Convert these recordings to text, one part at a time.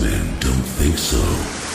men don't think so.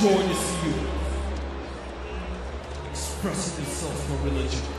joyous youth, expressing itself for religion.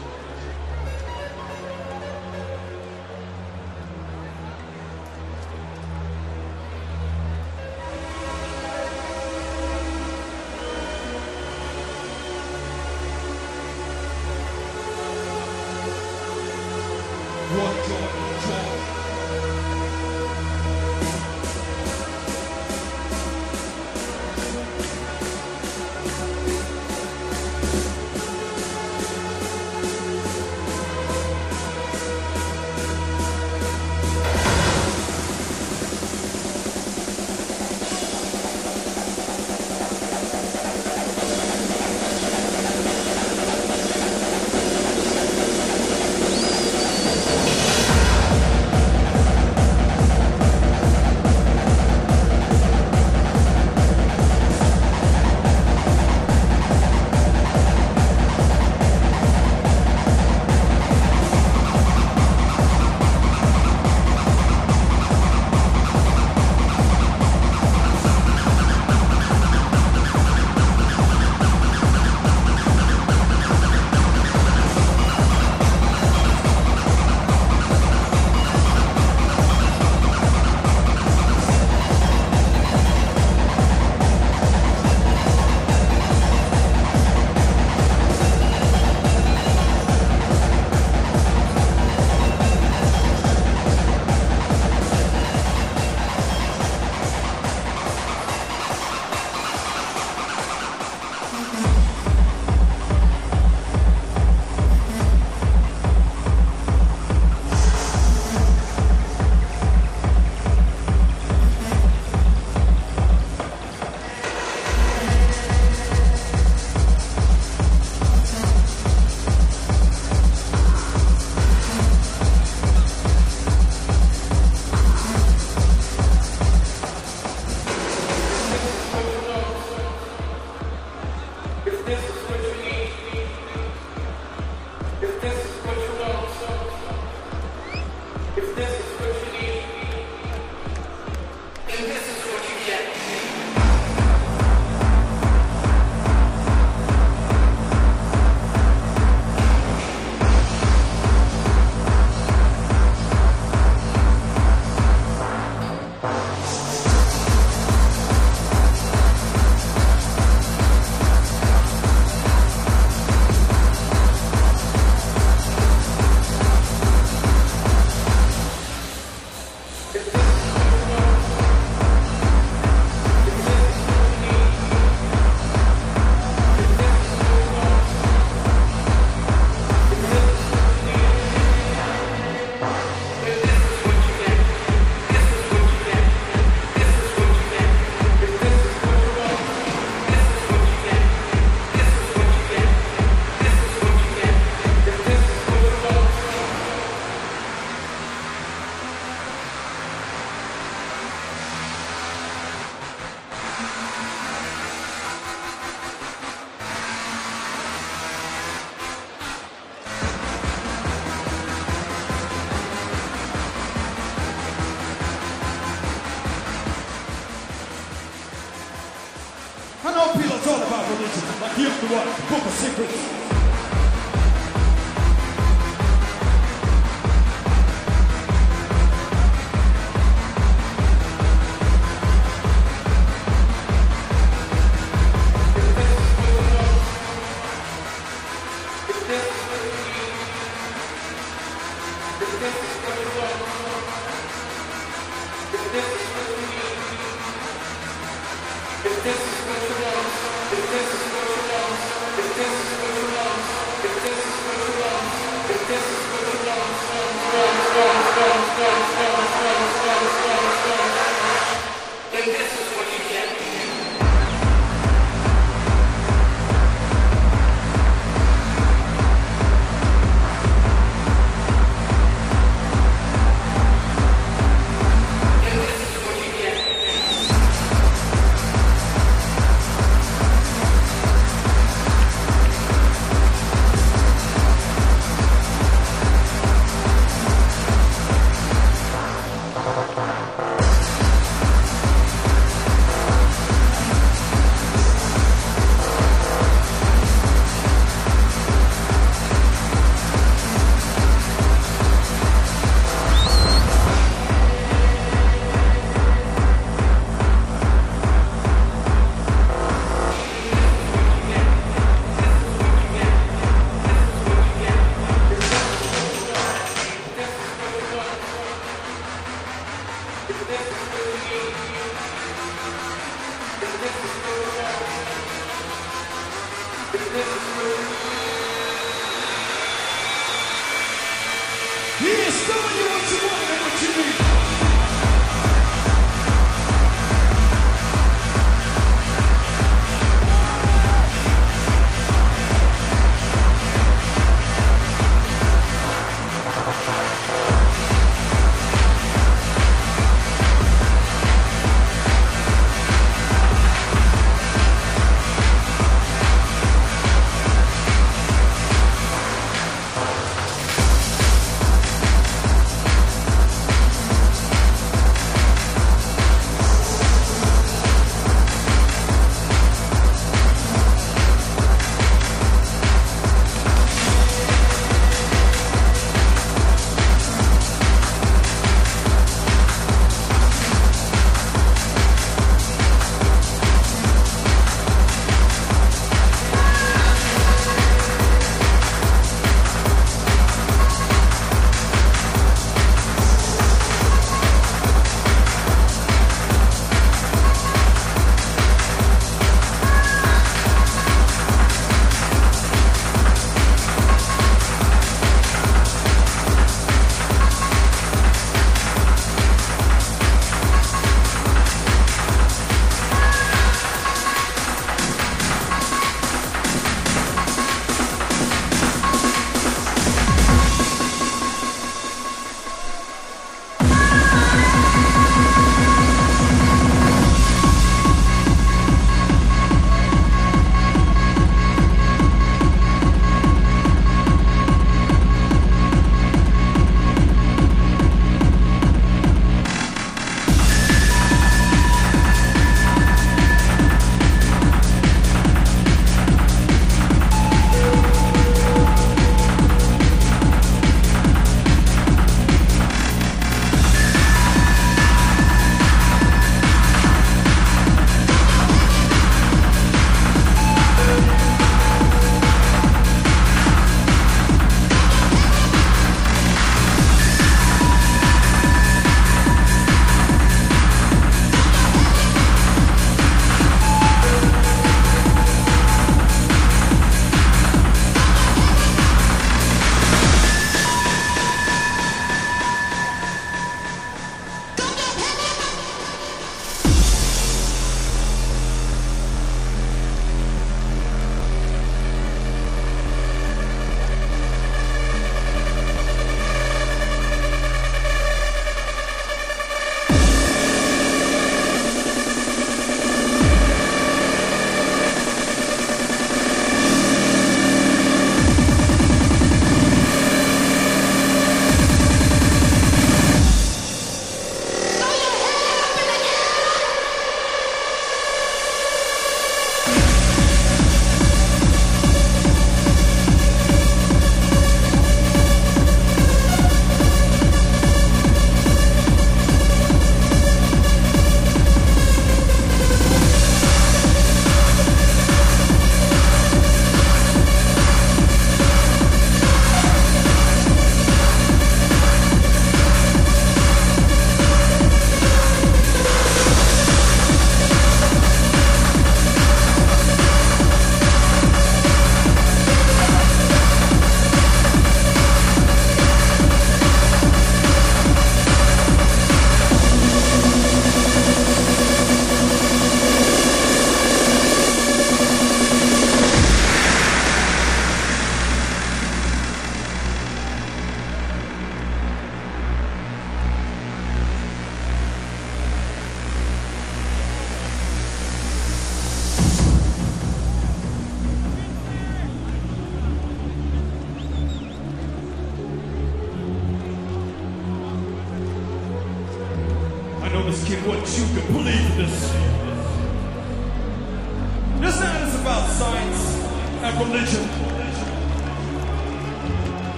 The one, book of secrets.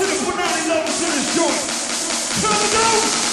to the Finale Lovers in this joint. Turn it go.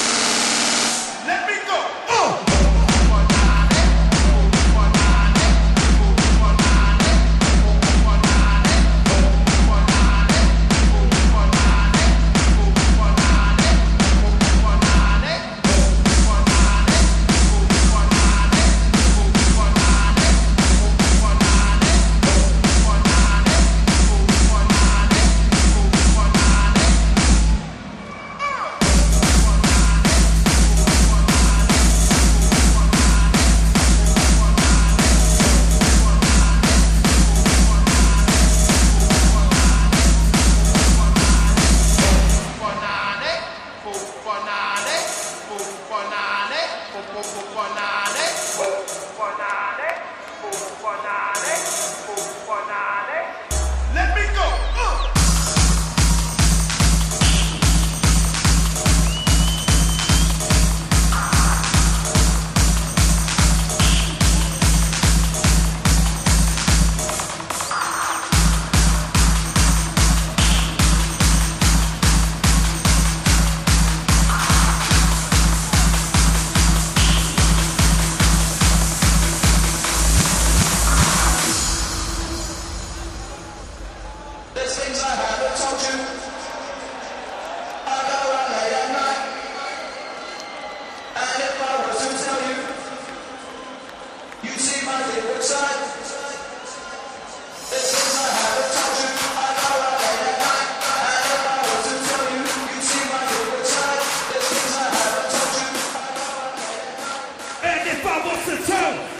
Go!